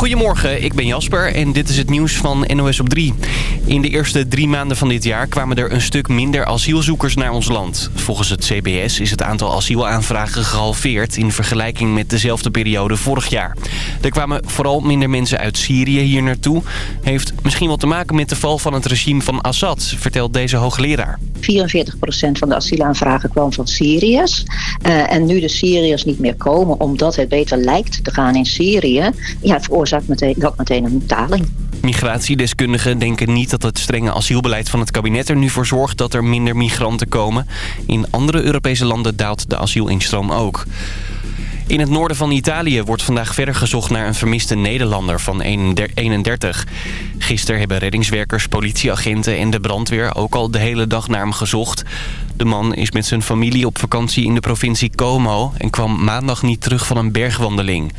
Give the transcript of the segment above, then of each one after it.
Goedemorgen, ik ben Jasper en dit is het nieuws van NOS op 3. In de eerste drie maanden van dit jaar kwamen er een stuk minder asielzoekers naar ons land. Volgens het CBS is het aantal asielaanvragen gehalveerd... in vergelijking met dezelfde periode vorig jaar. Er kwamen vooral minder mensen uit Syrië hier naartoe. Heeft misschien wel te maken met de val van het regime van Assad... vertelt deze hoogleraar. 44% van de asielaanvragen kwam van Syriërs. Uh, en nu de Syriërs niet meer komen omdat het beter lijkt te gaan in Syrië... Ja, dat meteen een daling. Migratiedeskundigen denken niet dat het strenge asielbeleid van het kabinet er nu voor zorgt dat er minder migranten komen. In andere Europese landen daalt de asielinstroom ook. In het noorden van Italië wordt vandaag verder gezocht naar een vermiste Nederlander van 31. Gisteren hebben reddingswerkers, politieagenten en de brandweer ook al de hele dag naar hem gezocht. De man is met zijn familie op vakantie in de provincie Como en kwam maandag niet terug van een bergwandeling.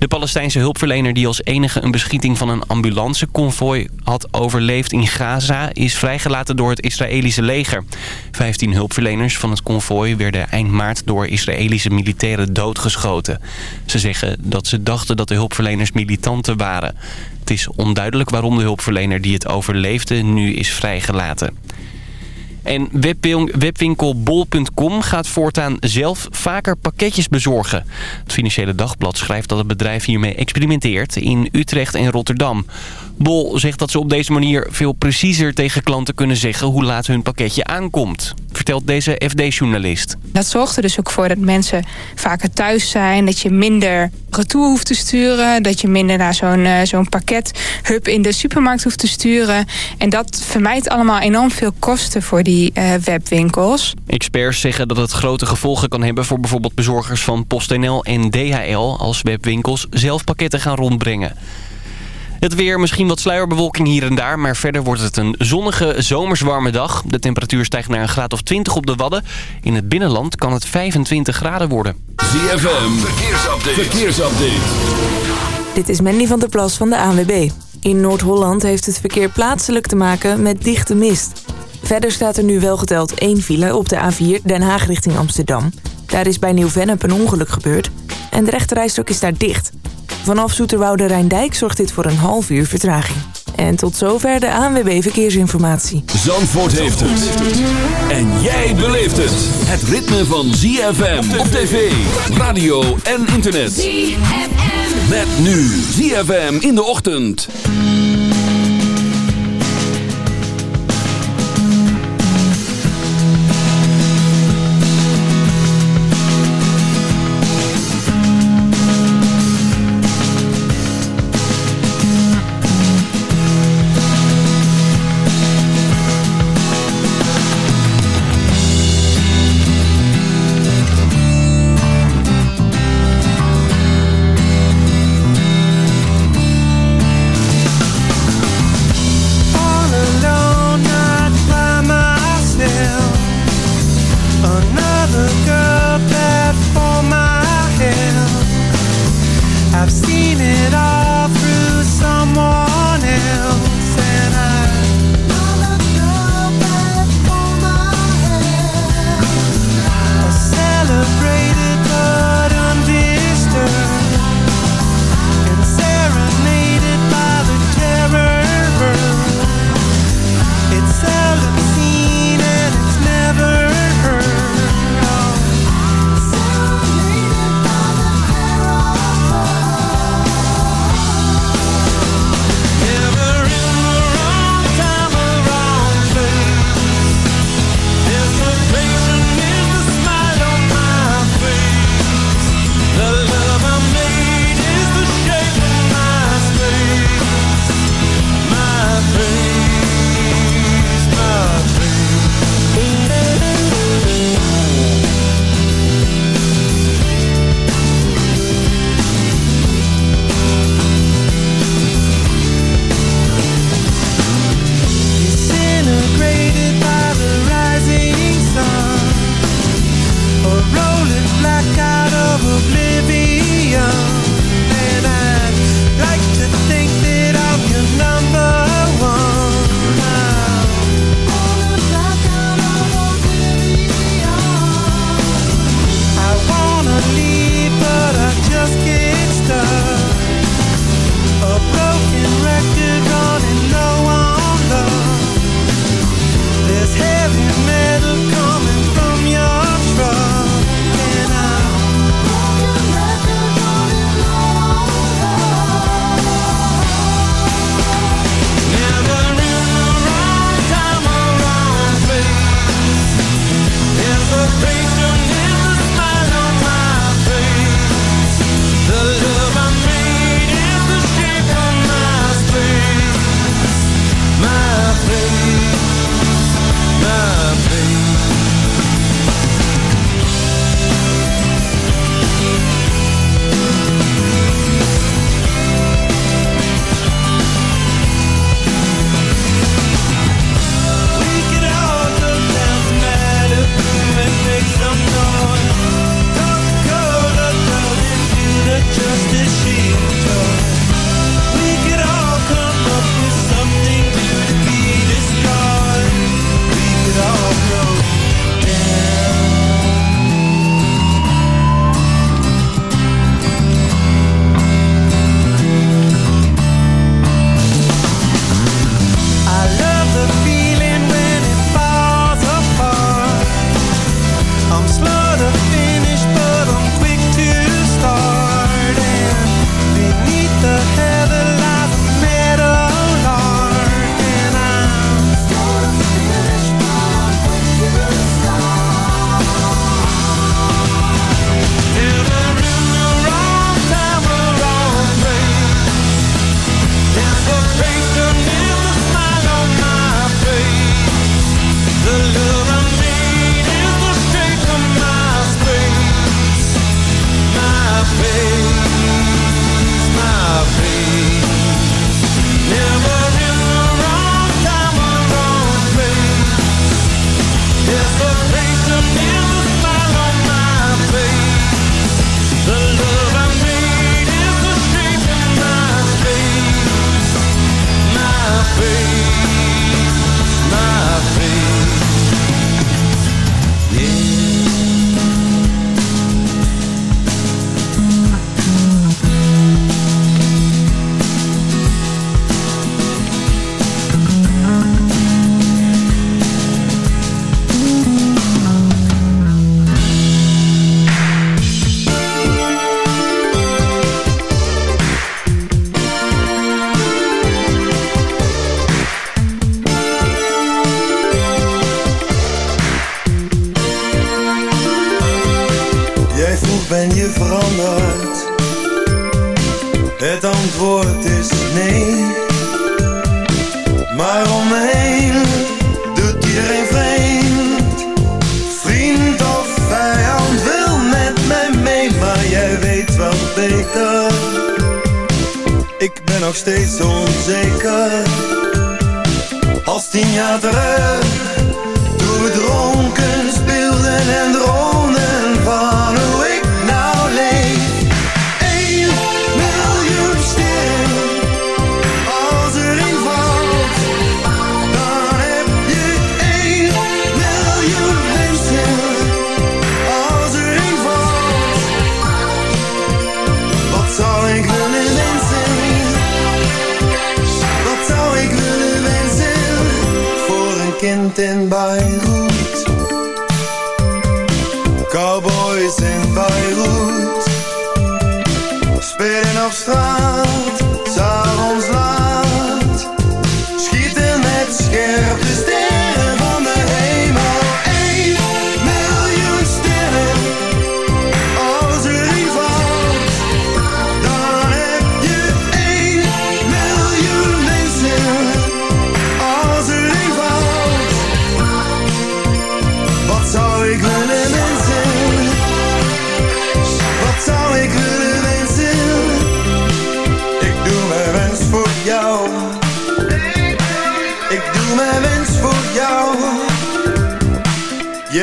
De Palestijnse hulpverlener die als enige een beschieting van een ambulanceconvooi had overleefd in Gaza... is vrijgelaten door het Israëlische leger. Vijftien hulpverleners van het konvooi werden eind maart door Israëlische militairen doodgeschoten. Ze zeggen dat ze dachten dat de hulpverleners militanten waren. Het is onduidelijk waarom de hulpverlener die het overleefde nu is vrijgelaten. En webwinkel bol.com gaat voortaan zelf vaker pakketjes bezorgen. Het Financiële Dagblad schrijft dat het bedrijf hiermee experimenteert in Utrecht en Rotterdam. Bol zegt dat ze op deze manier veel preciezer tegen klanten kunnen zeggen hoe laat hun pakketje aankomt. Vertelt deze FD-journalist. Dat zorgt er dus ook voor dat mensen vaker thuis zijn. Dat je minder retour hoeft te sturen. Dat je minder naar zo'n uh, zo'n pakkethub in de supermarkt hoeft te sturen. En dat vermijdt allemaal enorm veel kosten voor die uh, webwinkels. Experts zeggen dat het grote gevolgen kan hebben voor bijvoorbeeld bezorgers van PostNL en DHL... als webwinkels zelf pakketten gaan rondbrengen. Het weer, misschien wat sluierbewolking hier en daar... maar verder wordt het een zonnige, zomerswarme dag. De temperatuur stijgt naar een graad of 20 op de Wadden. In het binnenland kan het 25 graden worden. ZFM, verkeersupdate. verkeersupdate. Dit is Mandy van der Plas van de ANWB. In Noord-Holland heeft het verkeer plaatselijk te maken met dichte mist. Verder staat er nu wel geteld één file op de A4 Den Haag richting Amsterdam. Daar is bij Nieuw-Vennep een ongeluk gebeurd en de rechterrijstok is daar dicht... Vanaf Zoeterwoude Rijndijk zorgt dit voor een half uur vertraging. En tot zover de ANWB Verkeersinformatie. Zandvoort heeft het. En jij beleeft het. Het ritme van ZFM op tv, radio en internet. ZFM. Met nu ZFM in de ochtend.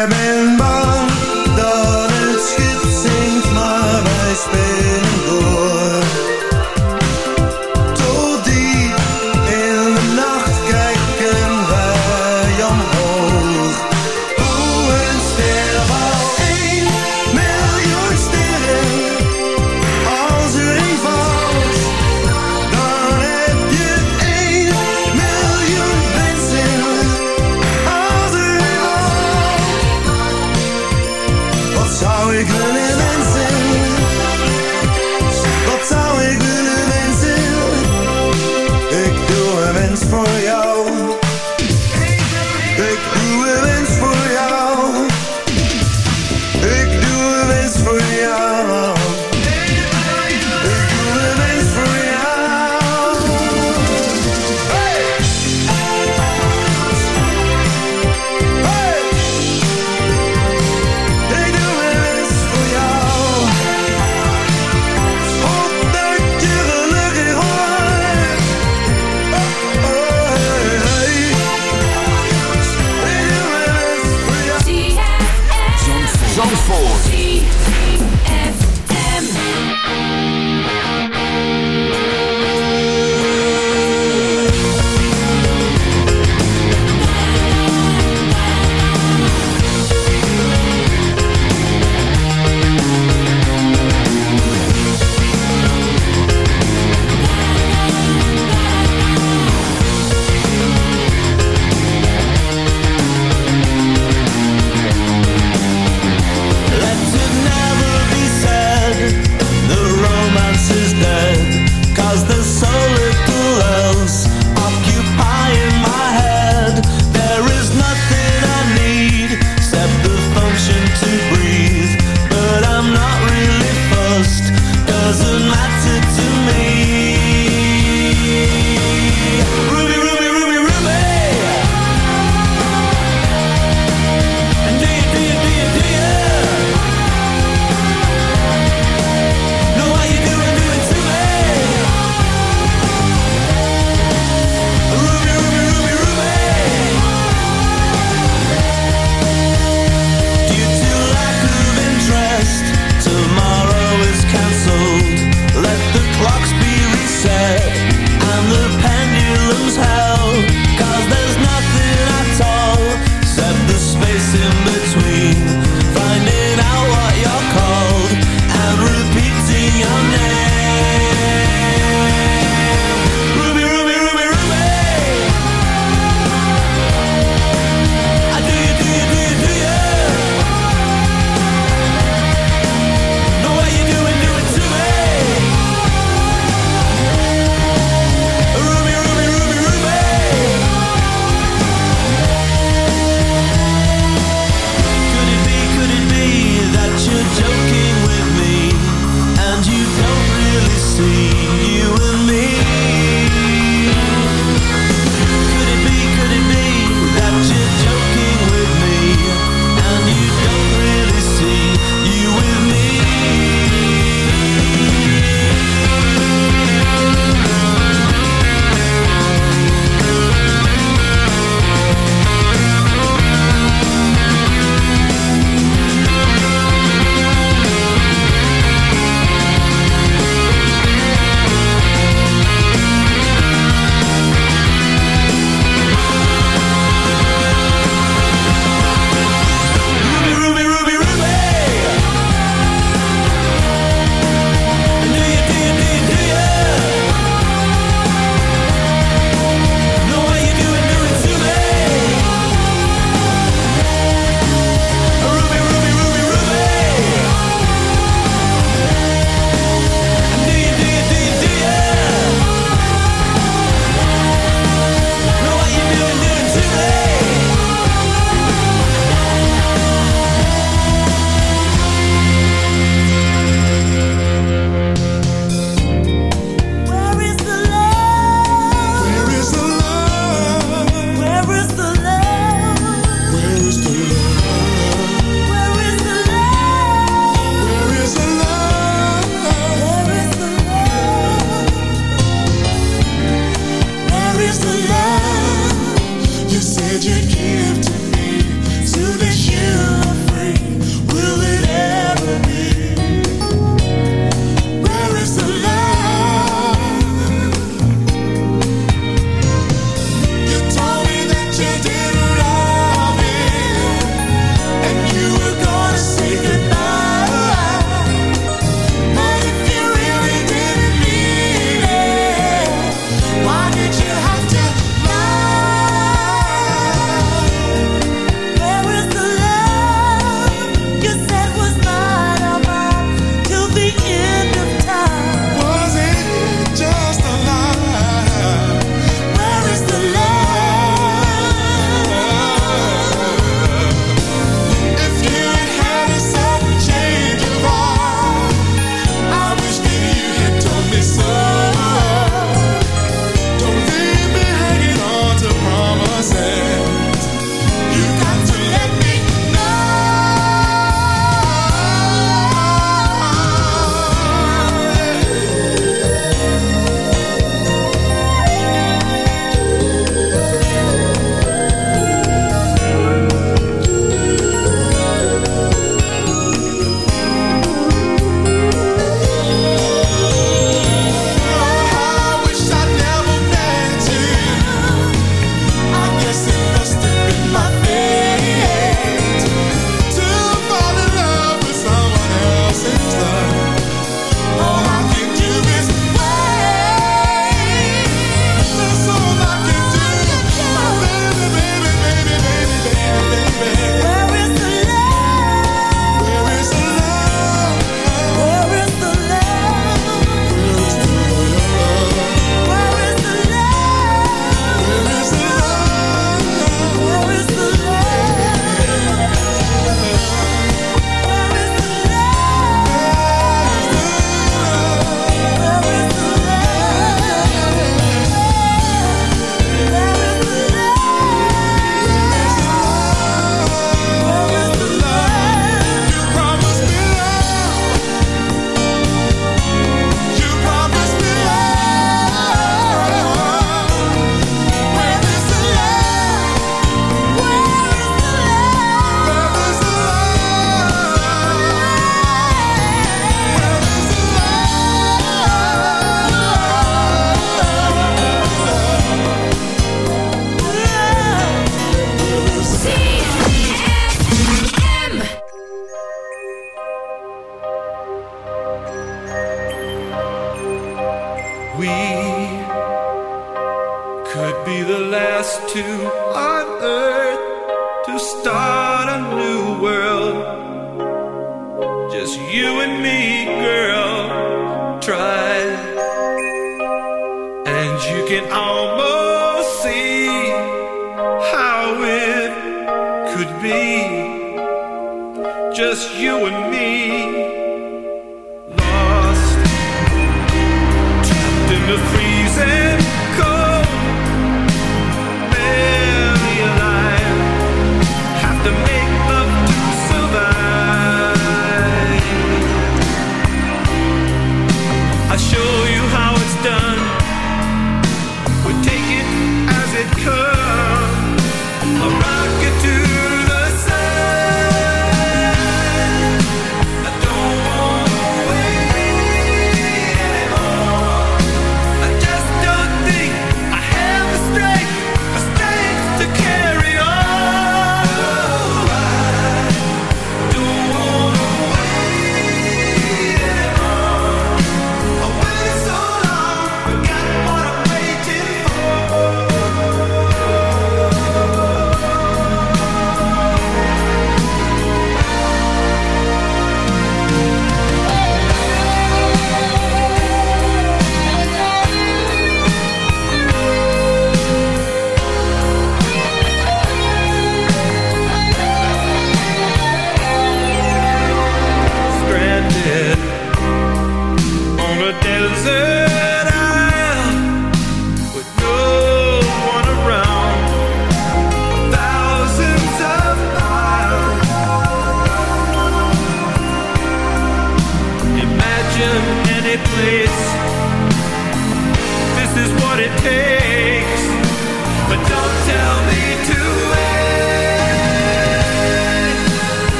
Je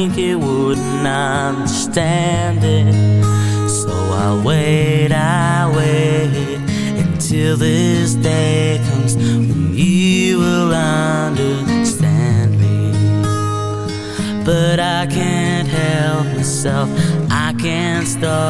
think you wouldn't understand it. So I'll wait, I'll wait Until this day comes When you will understand me. But I can't help myself. I can't stop.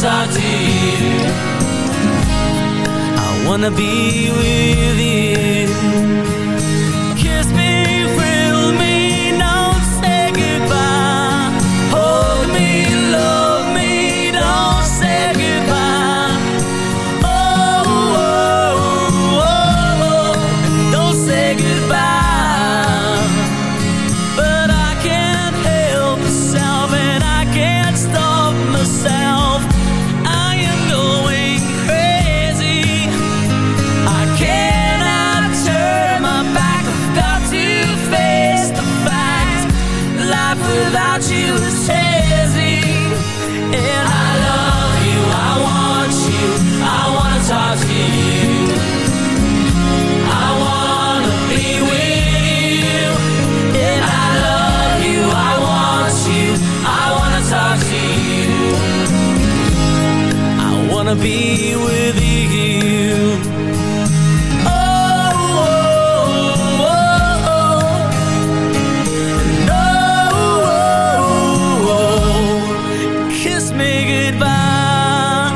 Talk. I wanna be with you. Me goodbye.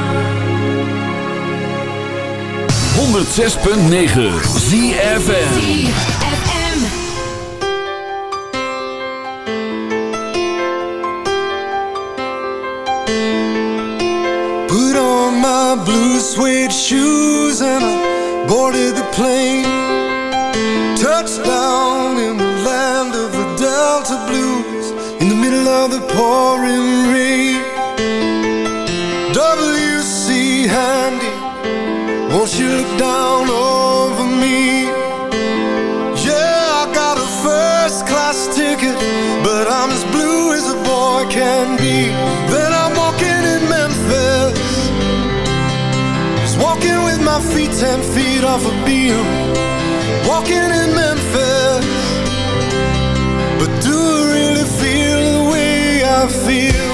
106.9 ZFM. Put on my blue suede shoes and I boarded the plane. Touchdown in the land of the Delta Blues in the middle of the pouring rain. Ten feet off a Beale. Walking in Memphis, but do I really feel the way I feel?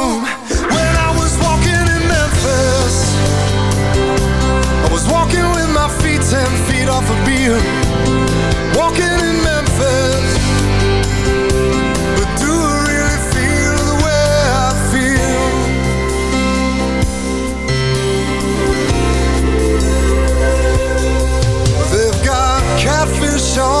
Ten feet off a Beale Walking in Memphis But do I really feel the way I feel? They've got catfish on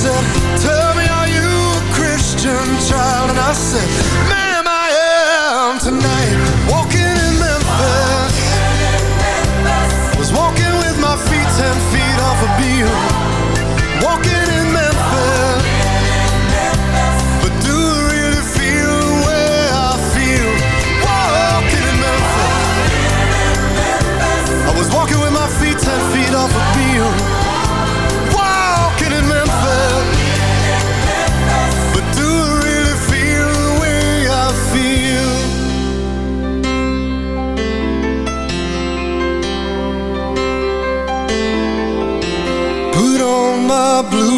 said, tell me are you a Christian child? And I said, ma'am, I am tonight. Walking in Memphis. Was walking with my feet ten feet off a Beale. Walking in Memphis. But do I really feel the way I feel? Walking in Memphis. I was walking with my feet ten feet off a Beale.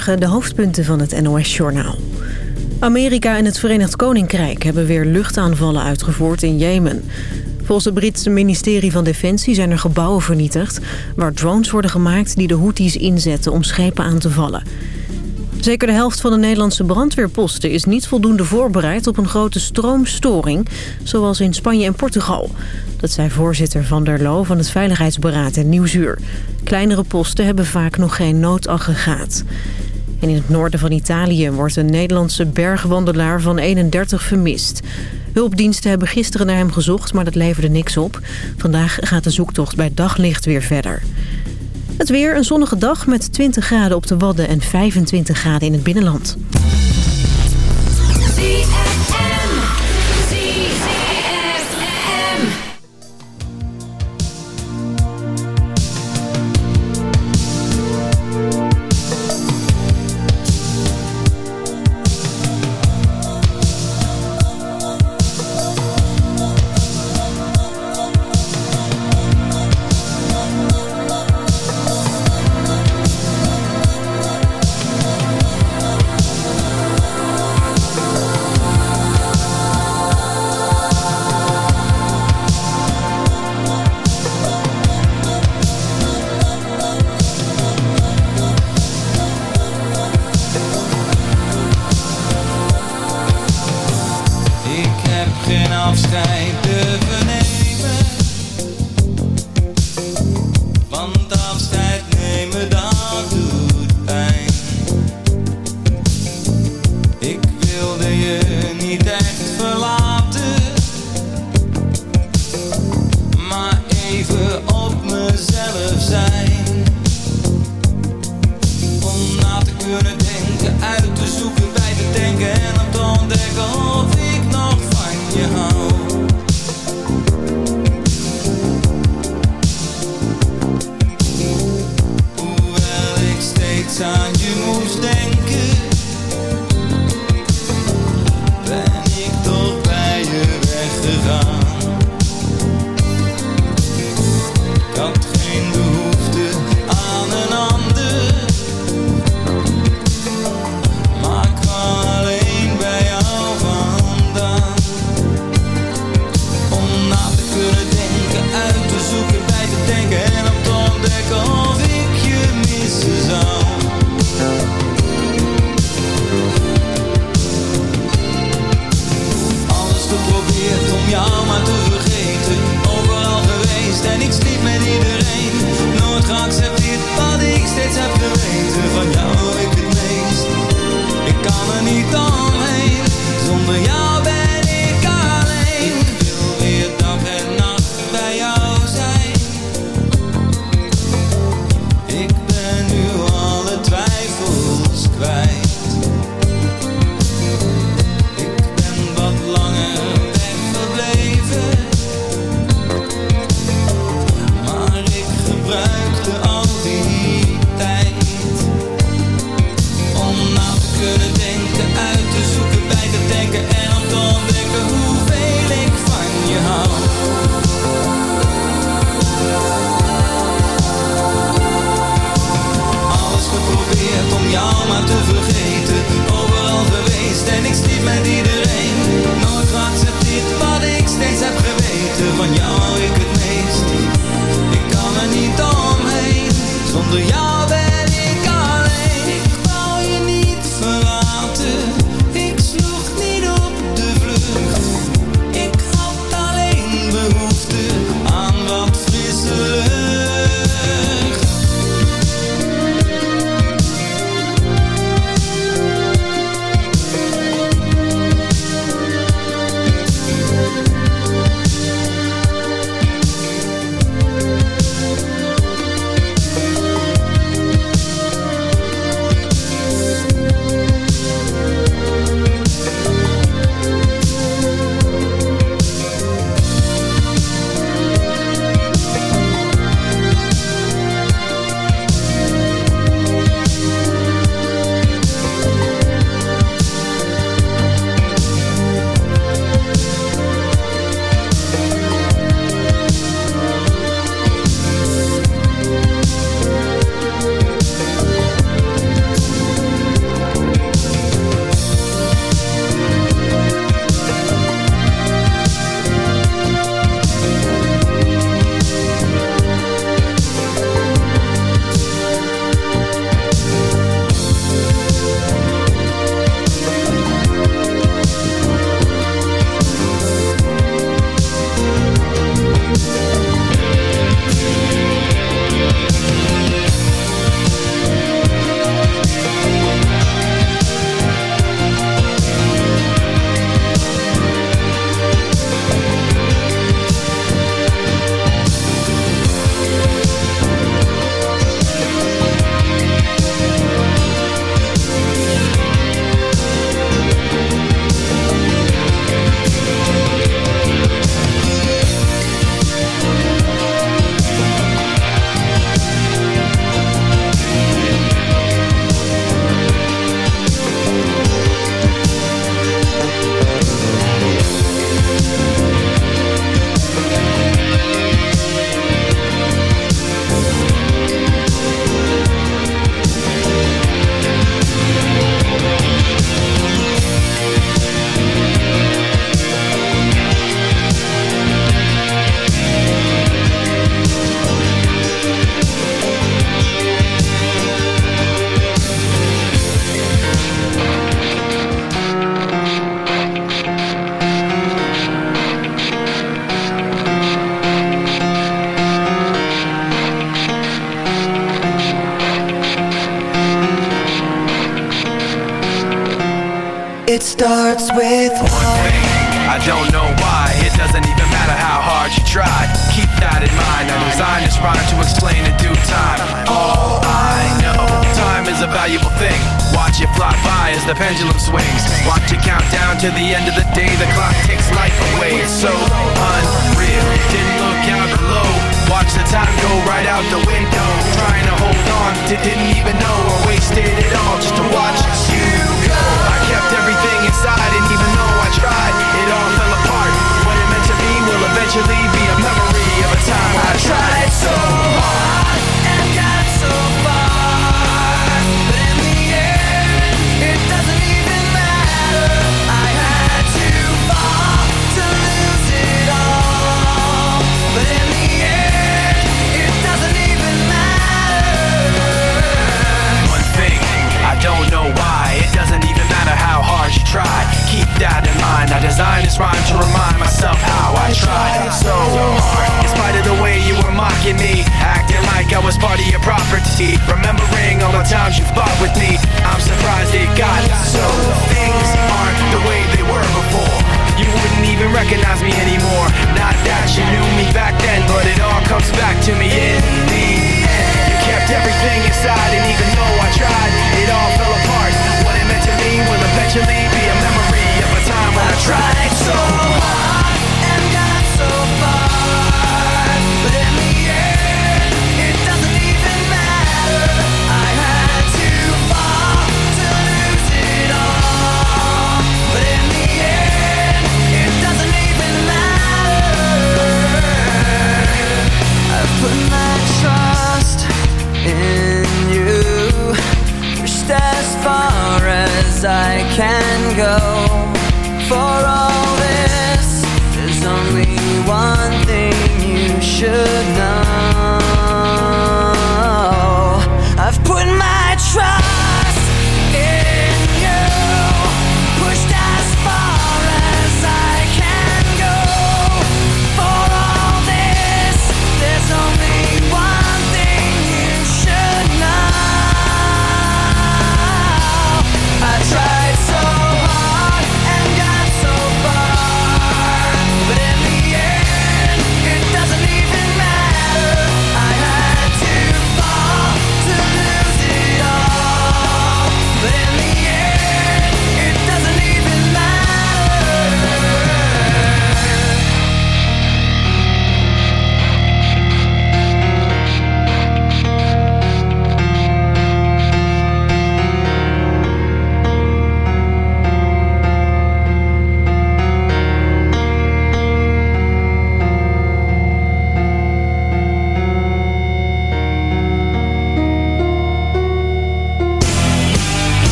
De hoofdpunten van het NOS-journaal. Amerika en het Verenigd Koninkrijk hebben weer luchtaanvallen uitgevoerd in Jemen. Volgens het Britse ministerie van Defensie zijn er gebouwen vernietigd... waar drones worden gemaakt die de Houthis inzetten om schepen aan te vallen. Zeker de helft van de Nederlandse brandweerposten is niet voldoende voorbereid op een grote stroomstoring, zoals in Spanje en Portugal. Dat zei voorzitter Van der Loo van het Veiligheidsberaad in Nieuwsuur. Kleinere posten hebben vaak nog geen noodaggregaat. En in het noorden van Italië wordt een Nederlandse bergwandelaar van 31 vermist. Hulpdiensten hebben gisteren naar hem gezocht, maar dat leverde niks op. Vandaag gaat de zoektocht bij daglicht weer verder. Het weer, een zonnige dag met 20 graden op de Wadden en 25 graden in het binnenland.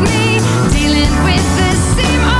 me dealing with the same. old.